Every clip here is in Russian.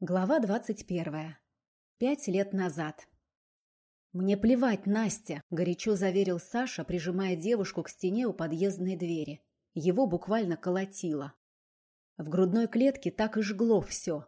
Глава двадцать первая. Пять лет назад. «Мне плевать, Настя!» – горячо заверил Саша, прижимая девушку к стене у подъездной двери. Его буквально колотило. В грудной клетке так и жгло все.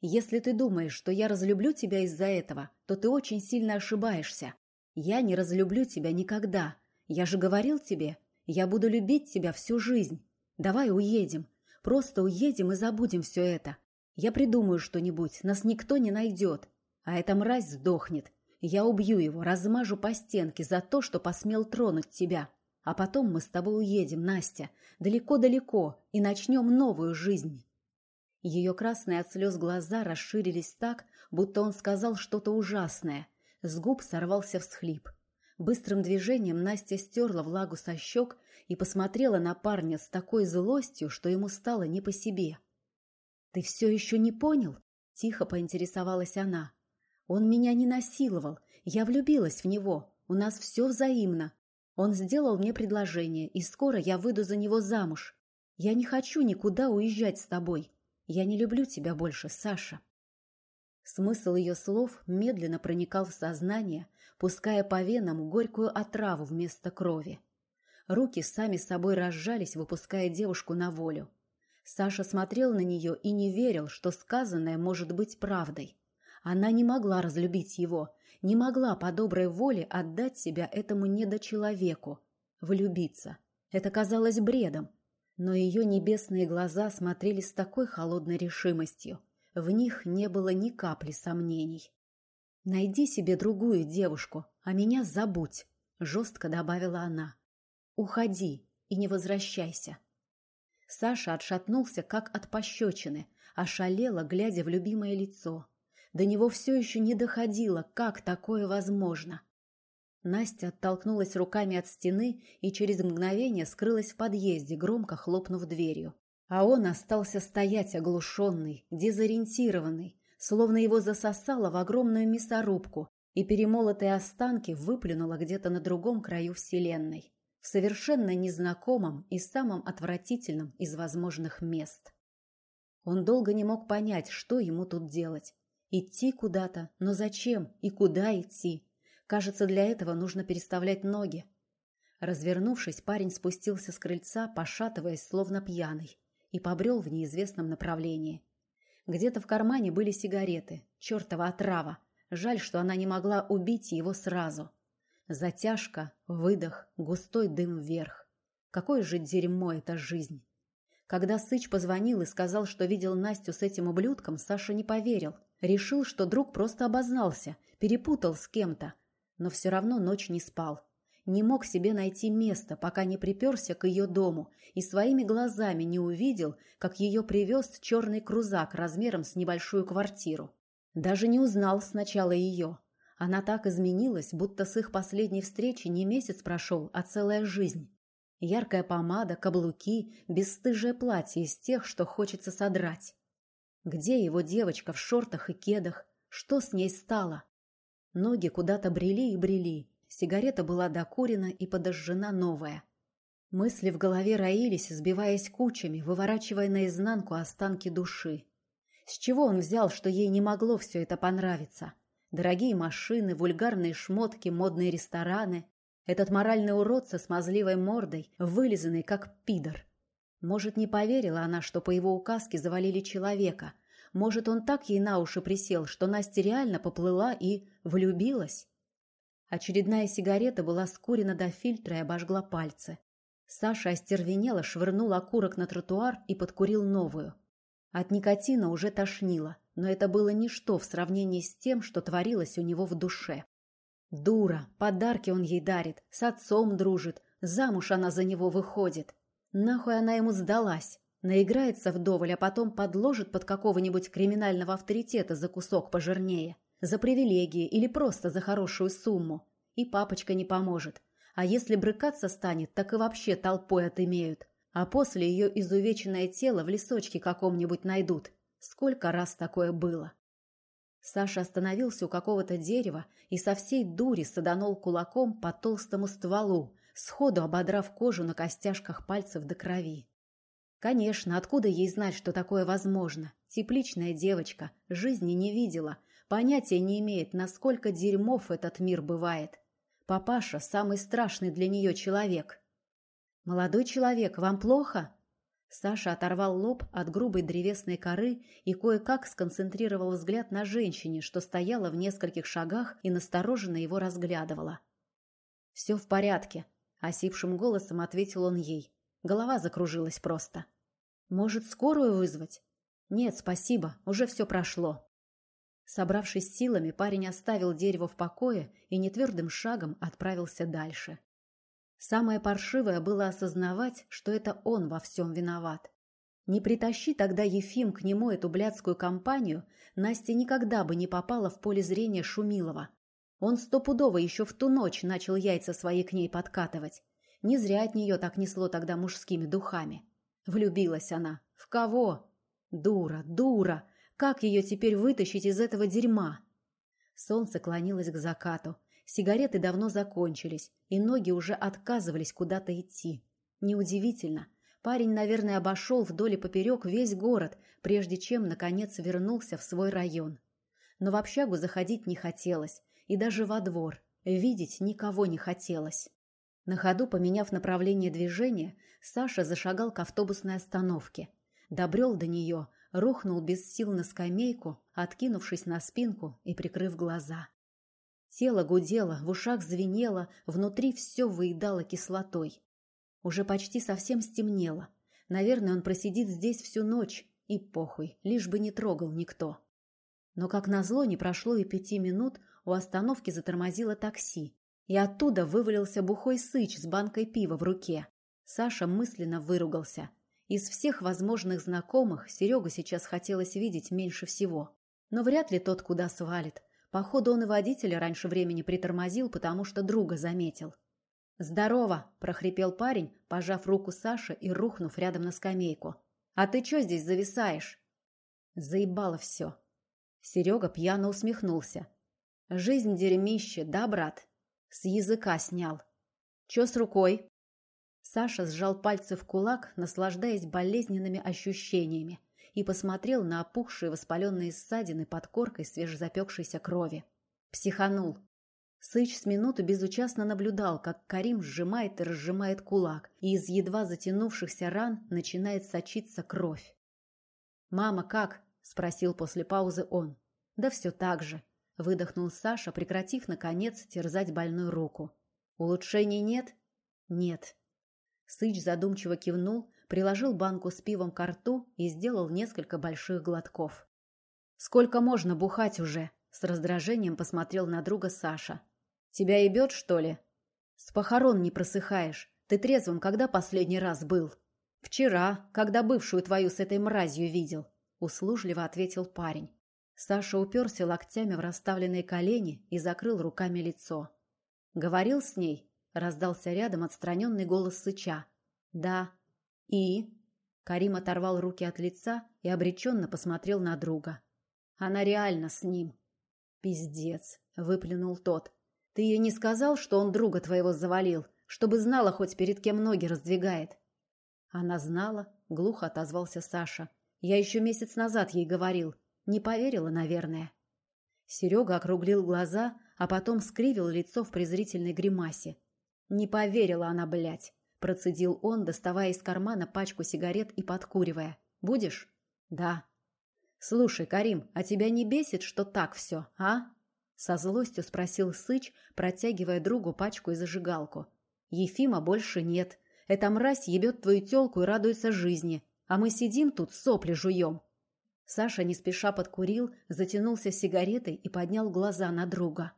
«Если ты думаешь, что я разлюблю тебя из-за этого, то ты очень сильно ошибаешься. Я не разлюблю тебя никогда. Я же говорил тебе, я буду любить тебя всю жизнь. Давай уедем. Просто уедем и забудем все это. Я придумаю что-нибудь, нас никто не найдет. А эта мразь сдохнет. Я убью его, размажу по стенке за то, что посмел тронуть тебя. А потом мы с тобой уедем, Настя, далеко-далеко, и начнем новую жизнь. Ее красные от слез глаза расширились так, будто он сказал что-то ужасное. С губ сорвался всхлип. Быстрым движением Настя стерла влагу со щек и посмотрела на парня с такой злостью, что ему стало не по себе. — «Ты все еще не понял?» – тихо поинтересовалась она. «Он меня не насиловал. Я влюбилась в него. У нас все взаимно. Он сделал мне предложение, и скоро я выйду за него замуж. Я не хочу никуда уезжать с тобой. Я не люблю тебя больше, Саша». Смысл ее слов медленно проникал в сознание, пуская по венам горькую отраву вместо крови. Руки сами собой разжались, выпуская девушку на волю. Саша смотрел на нее и не верил, что сказанное может быть правдой. Она не могла разлюбить его, не могла по доброй воле отдать себя этому недочеловеку. Влюбиться. Это казалось бредом. Но ее небесные глаза смотрели с такой холодной решимостью. В них не было ни капли сомнений. «Найди себе другую девушку, а меня забудь», — жестко добавила она. «Уходи и не возвращайся». Саша отшатнулся, как от пощечины, ошалело, глядя в любимое лицо. До него все еще не доходило, как такое возможно. Настя оттолкнулась руками от стены и через мгновение скрылась в подъезде, громко хлопнув дверью. А он остался стоять оглушенный, дезориентированный, словно его засосало в огромную мясорубку, и перемолотые останки выплюнуло где-то на другом краю Вселенной в совершенно незнакомом и самом отвратительном из возможных мест. Он долго не мог понять, что ему тут делать. Идти куда-то, но зачем и куда идти? Кажется, для этого нужно переставлять ноги. Развернувшись, парень спустился с крыльца, пошатываясь, словно пьяный, и побрел в неизвестном направлении. Где-то в кармане были сигареты, чертова отрава. Жаль, что она не могла убить его сразу. — Затяжка, выдох, густой дым вверх. Какое же дерьмо эта жизнь! Когда Сыч позвонил и сказал, что видел Настю с этим ублюдком, Саша не поверил. Решил, что друг просто обознался, перепутал с кем-то. Но все равно ночь не спал. Не мог себе найти место, пока не приперся к ее дому и своими глазами не увидел, как ее привез черный крузак размером с небольшую квартиру. Даже не узнал сначала ее, она так изменилась, будто с их последней встречи не месяц прошел, а целая жизнь. Яркая помада, каблуки, бесстыжее платье из тех, что хочется содрать. Где его девочка в шортах и кедах? Что с ней стало? Ноги куда-то брели и брели. Сигарета была докурена и подожжена новая. Мысли в голове роились, сбиваясь кучами, выворачивая наизнанку останки души. С чего он взял, что ей не могло все это понравиться? Дорогие машины, вульгарные шмотки, модные рестораны. Этот моральный урод со смазливой мордой, вылизанный как пидор. Может, не поверила она, что по его указке завалили человека. Может, он так ей на уши присел, что Настя реально поплыла и влюбилась. Очередная сигарета была скурена до фильтра и обожгла пальцы. Саша остервенело швырнул окурок на тротуар и подкурил новую. От никотина уже тошнило но это было ничто в сравнении с тем, что творилось у него в душе. Дура, подарки он ей дарит, с отцом дружит, замуж она за него выходит. Нахуй она ему сдалась, наиграется вдоволь, а потом подложит под какого-нибудь криминального авторитета за кусок пожирнее, за привилегии или просто за хорошую сумму. И папочка не поможет. А если брыкаться станет, так и вообще толпой отымеют. А после ее изувеченное тело в лесочке каком-нибудь найдут Сколько раз такое было? Саша остановился у какого-то дерева и со всей дури саданул кулаком по толстому стволу, сходу ободрав кожу на костяшках пальцев до крови. Конечно, откуда ей знать, что такое возможно? Тепличная девочка, жизни не видела, понятия не имеет, насколько дерьмов этот мир бывает. Папаша – самый страшный для нее человек. «Молодой человек, вам плохо?» Саша оторвал лоб от грубой древесной коры и кое-как сконцентрировал взгляд на женщине, что стояла в нескольких шагах и настороженно его разглядывала. «Все в порядке», — осипшим голосом ответил он ей. Голова закружилась просто. «Может, скорую вызвать?» «Нет, спасибо, уже все прошло». Собравшись силами, парень оставил дерево в покое и нетвердым шагом отправился дальше. Самое паршивое было осознавать, что это он во всем виноват. Не притащи тогда Ефим к нему эту блядскую компанию, Настя никогда бы не попала в поле зрения Шумилова. Он стопудово еще в ту ночь начал яйца свои к ней подкатывать. Не зря от нее так несло тогда мужскими духами. Влюбилась она. В кого? Дура, дура! Как ее теперь вытащить из этого дерьма? Солнце клонилось к закату. Сигареты давно закончились, и ноги уже отказывались куда-то идти. Неудивительно. Парень, наверное, обошел вдоль и поперек весь город, прежде чем, наконец, вернулся в свой район. Но в общагу заходить не хотелось, и даже во двор. Видеть никого не хотелось. На ходу, поменяв направление движения, Саша зашагал к автобусной остановке. Добрел до нее, рухнул без сил на скамейку, откинувшись на спинку и прикрыв глаза. Тело гудело, в ушах звенело, внутри все выедало кислотой. Уже почти совсем стемнело. Наверное, он просидит здесь всю ночь, и похуй, лишь бы не трогал никто. Но, как назло, не прошло и пяти минут, у остановки затормозило такси, и оттуда вывалился бухой сыч с банкой пива в руке. Саша мысленно выругался. Из всех возможных знакомых Серегу сейчас хотелось видеть меньше всего. Но вряд ли тот куда свалит, Походу, он и водителя раньше времени притормозил, потому что друга заметил. «Здорово!» – прохрипел парень, пожав руку Саши и рухнув рядом на скамейку. «А ты чё здесь зависаешь?» Заебало все. Серега пьяно усмехнулся. «Жизнь дерьмище, да, брат?» С языка снял. «Чё с рукой?» Саша сжал пальцы в кулак, наслаждаясь болезненными ощущениями и посмотрел на опухшие воспаленные ссадины под коркой свежезапекшейся крови. Психанул. Сыч с минуту безучастно наблюдал, как Карим сжимает и разжимает кулак, и из едва затянувшихся ран начинает сочиться кровь. «Мама, как?» – спросил после паузы он. «Да все так же», – выдохнул Саша, прекратив, наконец, терзать больную руку. «Улучшений нет?» «Нет». Сыч задумчиво кивнул, приложил банку с пивом к рту и сделал несколько больших глотков. «Сколько можно бухать уже?» – с раздражением посмотрел на друга Саша. «Тебя ебет, что ли?» «С похорон не просыхаешь. Ты трезвым когда последний раз был?» «Вчера, когда бывшую твою с этой мразью видел», – услужливо ответил парень. Саша уперся локтями в расставленные колени и закрыл руками лицо. «Говорил с ней?» – раздался рядом отстраненный голос Сыча. «Да», «И?» Карим оторвал руки от лица и обреченно посмотрел на друга. «Она реально с ним». «Пиздец», — выплюнул тот. «Ты ей не сказал, что он друга твоего завалил, чтобы знала хоть перед кем ноги раздвигает?» Она знала, глухо отозвался Саша. «Я еще месяц назад ей говорил. Не поверила, наверное». Серега округлил глаза, а потом скривил лицо в презрительной гримасе. «Не поверила она, блядь. Процедил он, доставая из кармана пачку сигарет и подкуривая. «Будешь?» «Да». «Слушай, Карим, а тебя не бесит, что так все, а?» Со злостью спросил Сыч, протягивая другу пачку и зажигалку. «Ефима больше нет. Эта мразь ебет твою телку и радуется жизни. А мы сидим тут, сопли жуем». Саша не спеша подкурил, затянулся сигаретой и поднял глаза на друга.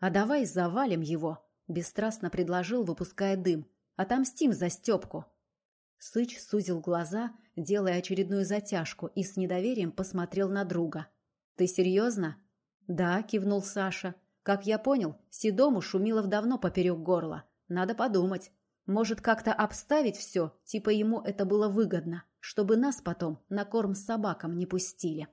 «А давай завалим его», – бесстрастно предложил, выпуская дым. Отомстим за Степку!» Сыч сузил глаза, делая очередную затяжку, и с недоверием посмотрел на друга. «Ты серьезно?» «Да», — кивнул Саша. «Как я понял, Седому Шумилов давно поперек горла. Надо подумать. Может, как-то обставить все, типа ему это было выгодно, чтобы нас потом на корм собакам не пустили».